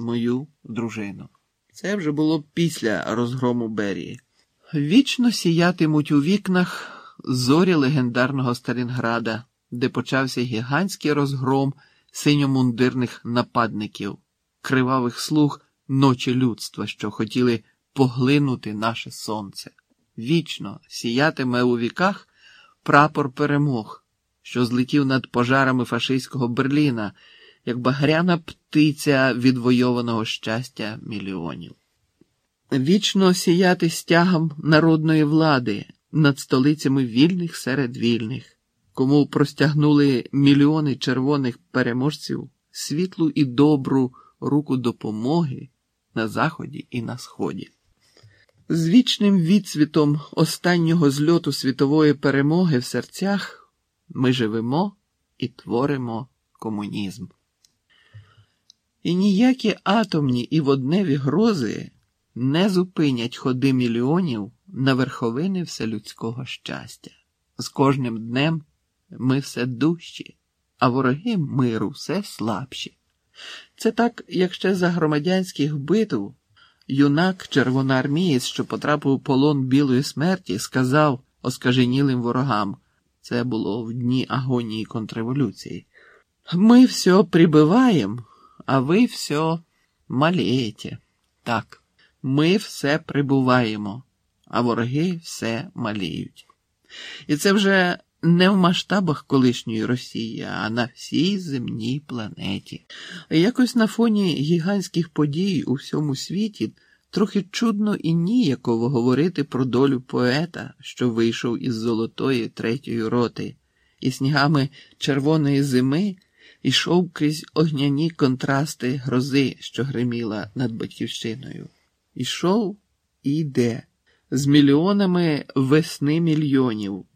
мою дружину. Це вже було після розгрому Берії. Вічно сіятимуть у вікнах зорі легендарного Сталінграда, де почався гігантський розгром синьомундирних нападників, кривавих слуг ночі людства, що хотіли поглинути наше сонце. Вічно сіятиме у віках прапор перемог, що злетів над пожарами фашистського Берліна, як багряна птиця відвойованого щастя мільйонів. Вічно сіяти стягом народної влади над столицями вільних серед вільних, кому простягнули мільйони червоних переможців світлу і добру руку допомоги на заході і на сході. З вічним відсвітом останнього зльоту світової перемоги в серцях ми живемо і творимо комунізм. І ніякі атомні і водневі грози не зупинять ходи мільйонів на верховини вселюдського щастя. З кожним днем ми все дужчі, а вороги миру все слабші. Це так, як ще за громадянських битв юнак червоноармієць, що потрапив у полон білої смерті, сказав оскаженілим ворогам це було в дні агонії контрреволюції. Ми все прибиваємо, а ви все малієте. Так, ми все прибуваємо, а вороги все маліють. І це вже не в масштабах колишньої Росії, а на всій земній планеті. Якось на фоні гігантських подій у всьому світі трохи чудно і ніяково говорити про долю поета, що вийшов із золотої третьої роти, і снігами червоної зими йшов крізь огняні контрасти грози, що гриміла над батьківщиною. Ішов і йде з мільйонами весни мільйонів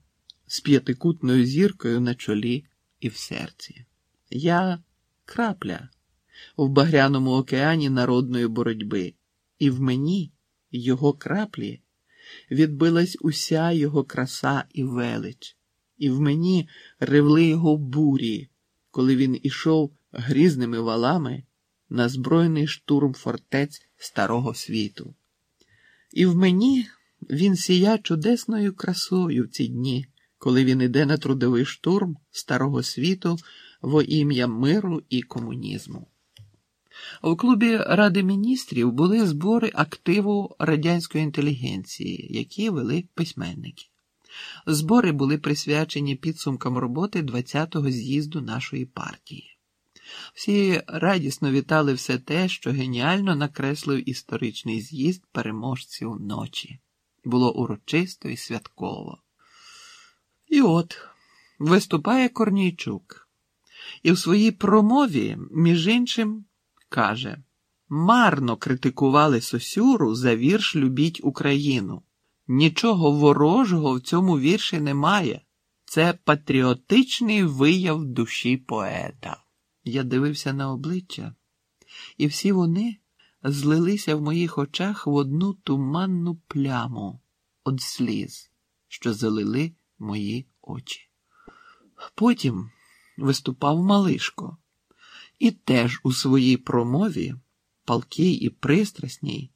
з п'ятикутною зіркою на чолі і в серці. Я крапля в багряному океані народної боротьби, і в мені його краплі відбилась уся його краса і велич, і в мені ревли його бурі, коли він ішов грізними валами на збройний штурм фортець старого світу. І в мені він сія чудесною красою в ці дні коли він іде на трудовий штурм старого світу во ім'я миру і комунізму. У клубі Ради міністрів були збори активу радянської інтелігенції, які вели письменники. Збори були присвячені підсумкам роботи 20-го з'їзду нашої партії. Всі радісно вітали все те, що геніально накреслив історичний з'їзд переможців ночі. Було урочисто і святково. І от виступає Корнійчук, і в своїй промові, між іншим, каже: марно критикували Сосюру за вірш Любіть Україну. Нічого ворожого в цьому вірші немає. Це патріотичний вияв душі поета. Я дивився на обличчя, і всі вони злилися в моїх очах в одну туманну пляму від сліз, що залили мої очі. Потім виступав Малишко, і теж у своїй промові, палкій і пристрасній,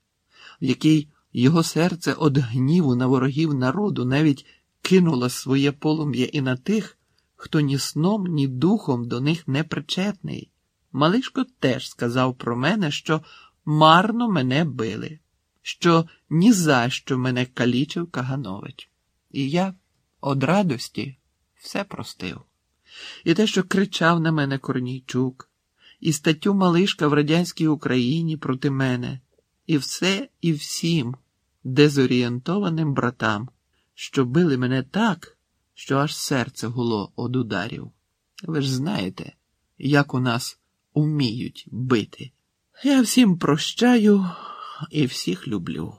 в якій його серце од гніву на ворогів народу навіть кинуло своє полум'я і на тих, хто ні сном, ні духом до них не причетний. Малишко теж сказав про мене, що марно мене били, що ні за що мене калічив Каганович. І я Од радості все простив. І те, що кричав на мене Корнійчук, і статтю Малишка в радянській Україні проти мене, і все і всім дезорієнтованим братам, що били мене так, що аж серце гуло од ударів. Ви ж знаєте, як у нас уміють бити. Я всім прощаю і всіх люблю,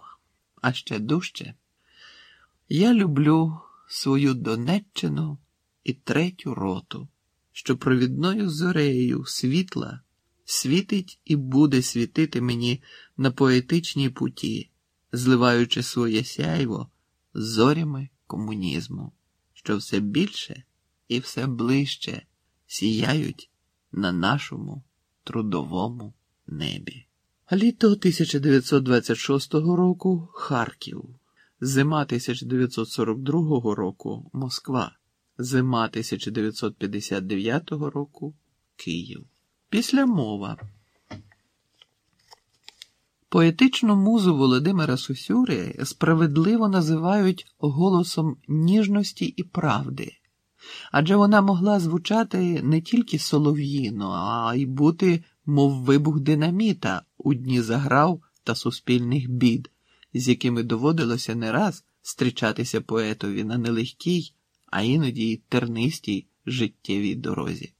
а ще дужче. Я люблю свою Донеччину і третю роту, що провідною зорею світла світить і буде світити мені на поетичній путі, зливаючи своє сяйво зорями комунізму, що все більше і все ближче сіяють на нашому трудовому небі. Літо 1926 року Харків. Зима 1942 року Москва. Зима 1959 року Київ. Після мова. Поетичну музу Володимира Сусюри справедливо називають голосом ніжності і правди, адже вона могла звучати не тільки солов'їно, а й бути, мов вибух динаміта у дні заграв та суспільних бід, з якими доводилося не раз зустрічатися поетові на нелегкій, а іноді й тернистій життєвій дорозі.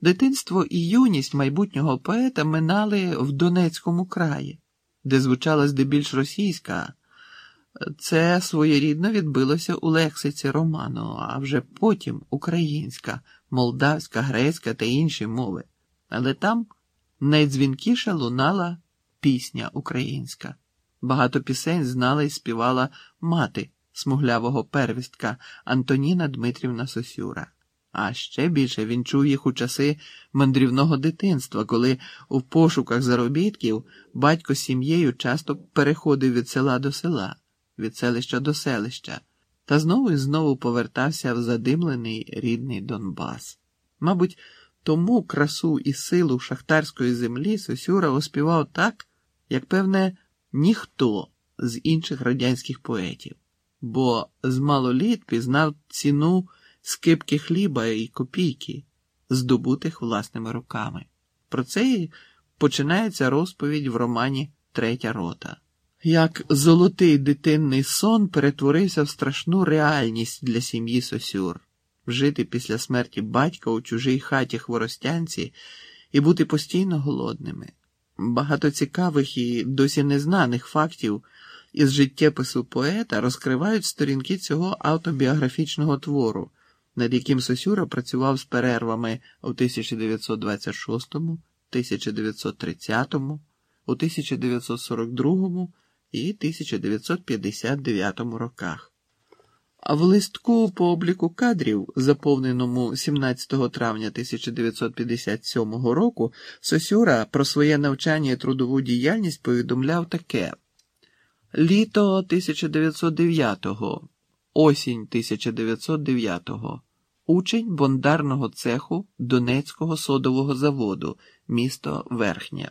Дитинство і юність майбутнього поета минали в Донецькому краї, де звучала здебільш російська. Це своєрідно відбилося у лексиці роману, а вже потім українська, молдавська, грецька та інші мови. Але там найдзвінкіше лунала пісня українська. Багато пісень знала і співала мати смуглявого первістка Антоніна Дмитрівна Сосюра. А ще більше він чув їх у часи мандрівного дитинства, коли у пошуках заробітків батько з сім'єю часто переходив від села до села, від селища до селища, та знову і знову повертався в задимлений рідний Донбас. Мабуть, тому красу і силу шахтарської землі Сосюра оспівав так, як, певне, ніхто з інших радянських поетів, бо з малоліт пізнав ціну скипки хліба і копійки, здобутих власними руками. Про це і починається розповідь в романі Третя рота. Як золотий дитинний сон перетворився в страшну реальність для сім'ї Сосюр, жити після смерті батька у чужій хаті хворостянці і бути постійно голодними. Багато цікавих і досі незнаних фактів із життєпису поета розкривають сторінки цього автобіографічного твору над яким Сосюра працював з перервами у 1926, 1930, у 1942 і 1959 роках. А в листку по обліку кадрів, заповненому 17 травня 1957 року, Сосюра про своє навчання і трудову діяльність повідомляв таке: Літо 1909-го, осінь 1909-го. Учень бондарного цеху Донецького содового заводу, місто Верхнє.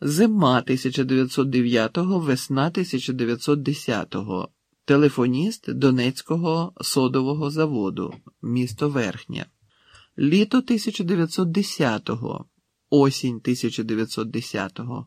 Зима 1909-го, весна 1910-го. Телефоніст Донецького содового заводу, місто Верхнє. Літо 1910-го, осінь 1910-го.